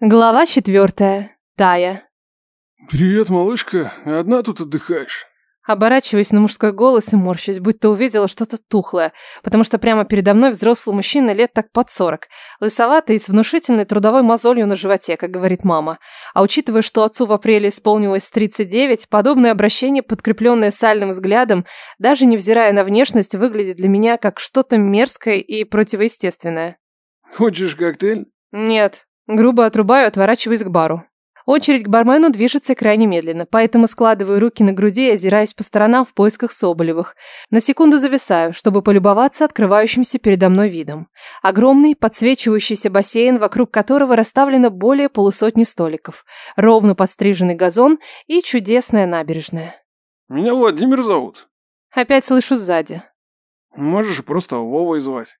Глава четвертая. Тая. «Привет, малышка. Одна тут отдыхаешь?» Оборачиваюсь на мужской голос и морщусь, будто увидела что-то тухлое, потому что прямо передо мной взрослый мужчина лет так под сорок, лысоватый и с внушительной трудовой мозолью на животе, как говорит мама. А учитывая, что отцу в апреле исполнилось 39, подобное обращение, подкрепленное сальным взглядом, даже невзирая на внешность, выглядит для меня как что-то мерзкое и противоестественное. «Хочешь коктейль?» «Нет», Грубо отрубаю, отворачиваюсь к бару. Очередь к бармену движется крайне медленно, поэтому складываю руки на груди и озираюсь по сторонам в поисках Соболевых. На секунду зависаю, чтобы полюбоваться открывающимся передо мной видом. Огромный, подсвечивающийся бассейн, вокруг которого расставлено более полусотни столиков, ровно подстриженный газон и чудесная набережная. «Меня Владимир зовут». Опять слышу сзади. «Можешь просто Вовой звать».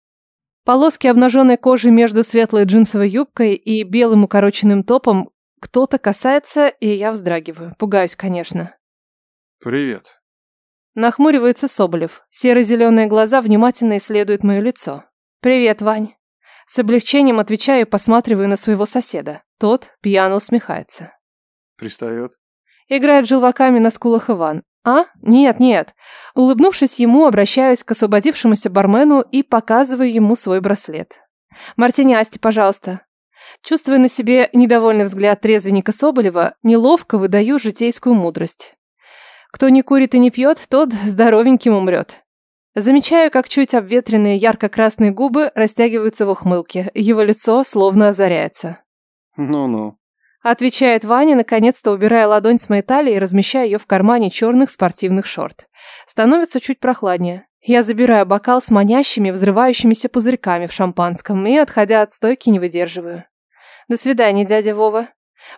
Полоски обнаженной кожи между светлой джинсовой юбкой и белым укороченным топом кто-то касается, и я вздрагиваю. Пугаюсь, конечно. «Привет». Нахмуривается Соболев. Серо-зеленые глаза внимательно исследуют мое лицо. «Привет, Вань». С облегчением отвечаю и посматриваю на своего соседа. Тот пьяно усмехается. «Пристает». Играет желваками на скулах Иван. «А? Нет, нет». Улыбнувшись ему, обращаюсь к освободившемуся бармену и показываю ему свой браслет. «Мартини Асти, пожалуйста». Чувствуя на себе недовольный взгляд трезвенника Соболева, неловко выдаю житейскую мудрость. Кто не курит и не пьет, тот здоровеньким умрет. Замечаю, как чуть обветренные ярко-красные губы растягиваются в ухмылке. Его лицо словно озаряется. «Ну-ну». Отвечает Ваня, наконец-то убирая ладонь с моей талии и размещая ее в кармане черных спортивных шорт. Становится чуть прохладнее. Я забираю бокал с манящими, взрывающимися пузырьками в шампанском и, отходя от стойки, не выдерживаю. До свидания, дядя Вова.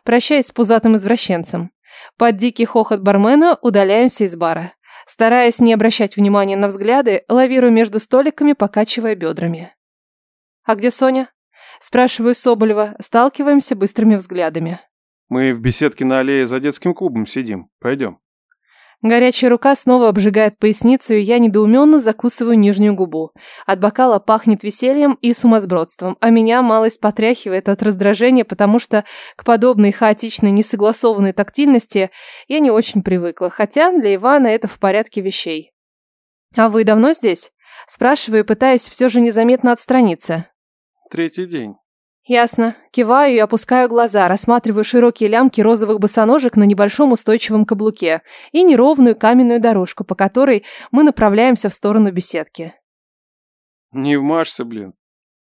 Прощаюсь с пузатым извращенцем. Под дикий хохот бармена удаляемся из бара. Стараясь не обращать внимания на взгляды, лавирую между столиками, покачивая бедрами. «А где Соня?» Спрашиваю Соболева, сталкиваемся быстрыми взглядами. «Мы в беседке на аллее за детским клубом сидим. Пойдем». Горячая рука снова обжигает поясницу, и я недоуменно закусываю нижнюю губу. От бокала пахнет весельем и сумасбродством, а меня малость потряхивает от раздражения, потому что к подобной хаотичной, несогласованной тактильности я не очень привыкла, хотя для Ивана это в порядке вещей. «А вы давно здесь?» Спрашиваю, пытаясь все же незаметно отстраниться. «Третий день». Ясно. Киваю и опускаю глаза, рассматриваю широкие лямки розовых босоножек на небольшом устойчивом каблуке и неровную каменную дорожку, по которой мы направляемся в сторону беседки. «Не вмажься, блин».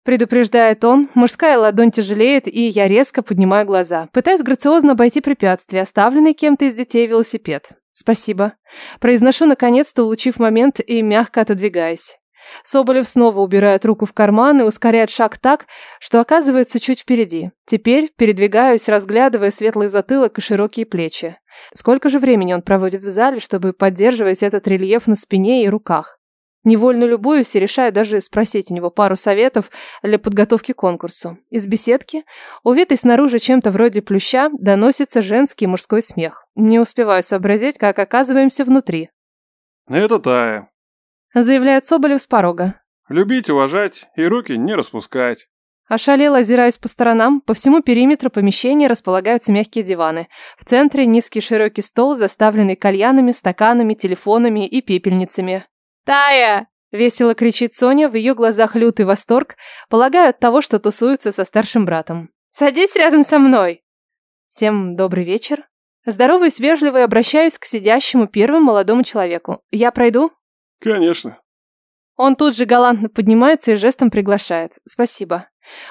Предупреждает он, мужская ладонь тяжелеет, и я резко поднимаю глаза. Пытаюсь грациозно обойти препятствие, оставленный кем-то из детей велосипед. Спасибо. Произношу, наконец-то, улучив момент и мягко отодвигаясь. Соболев снова убирает руку в карман и ускоряет шаг так, что оказывается чуть впереди. Теперь передвигаюсь, разглядывая светлый затылок и широкие плечи. Сколько же времени он проводит в зале, чтобы поддерживать этот рельеф на спине и руках? Невольно любуюсь и решаю даже спросить у него пару советов для подготовки к конкурсу. Из беседки, увитой снаружи чем-то вроде плюща, доносится женский и мужской смех. Не успеваю сообразить, как оказываемся внутри. «Это Тая. Заявляет Соболев с порога. Любить, уважать и руки не распускать». Ошалело озираюсь по сторонам, по всему периметру помещения располагаются мягкие диваны. В центре низкий широкий стол, заставленный кальянами, стаканами, телефонами и пепельницами. «Тая!» – весело кричит Соня, в ее глазах лютый восторг, полагаю от того, что тусуется со старшим братом. «Садись рядом со мной!» Всем добрый вечер. Здороваюсь вежливо и обращаюсь к сидящему первому молодому человеку. «Я пройду?» «Конечно». Он тут же галантно поднимается и жестом приглашает. «Спасибо».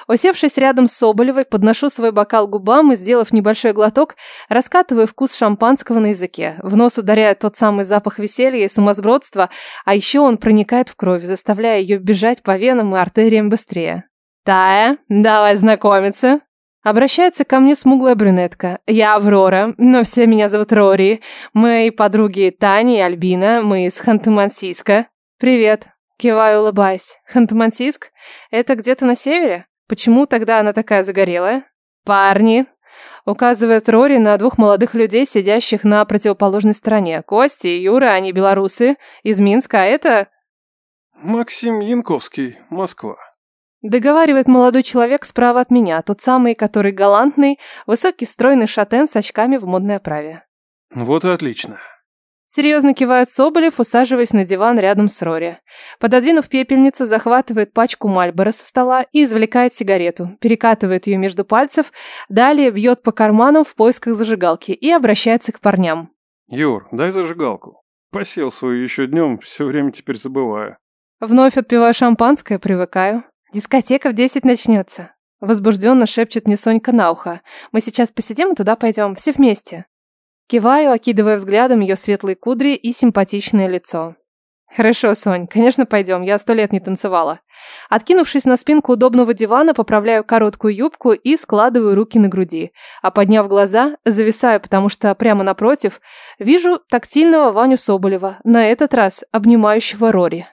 Усевшись рядом с Соболевой, подношу свой бокал губам и, сделав небольшой глоток, раскатываю вкус шампанского на языке. В нос ударяет тот самый запах веселья и сумасбродства, а еще он проникает в кровь, заставляя ее бежать по венам и артериям быстрее. «Тая, давай знакомиться!» Обращается ко мне смуглая брюнетка. Я Аврора, но все меня зовут Рори. Мои подруги Таня и Альбина, мы из Ханты-Мансийска. Привет. Киваю, улыбаясь. Ханты-Мансийск? Это где-то на севере? Почему тогда она такая загорелая? Парни. Указывает Рори на двух молодых людей, сидящих на противоположной стороне. Кости и Юра, они белорусы. Из Минска, а это... Максим Янковский, Москва. Договаривает молодой человек справа от меня, тот самый, который галантный, высокий стройный шатен с очками в модной оправе. Вот и отлично. Серьезно кивает Соболев, усаживаясь на диван рядом с Рори. Пододвинув пепельницу, захватывает пачку Мальбора со стола и извлекает сигарету, перекатывает ее между пальцев, далее бьет по карманам в поисках зажигалки и обращается к парням. Юр, дай зажигалку. Посел свою еще днем, все время теперь забываю. Вновь отпиваю шампанское, привыкаю. Дискотека в десять начнется. Возбужденно шепчет мне Сонька на ухо. Мы сейчас посидим и туда пойдем, все вместе. Киваю, окидывая взглядом ее светлые кудри и симпатичное лицо. Хорошо, Сонь, конечно, пойдем, я сто лет не танцевала. Откинувшись на спинку удобного дивана, поправляю короткую юбку и складываю руки на груди. А подняв глаза, зависаю, потому что прямо напротив вижу тактильного Ваню Соболева, на этот раз обнимающего Рори.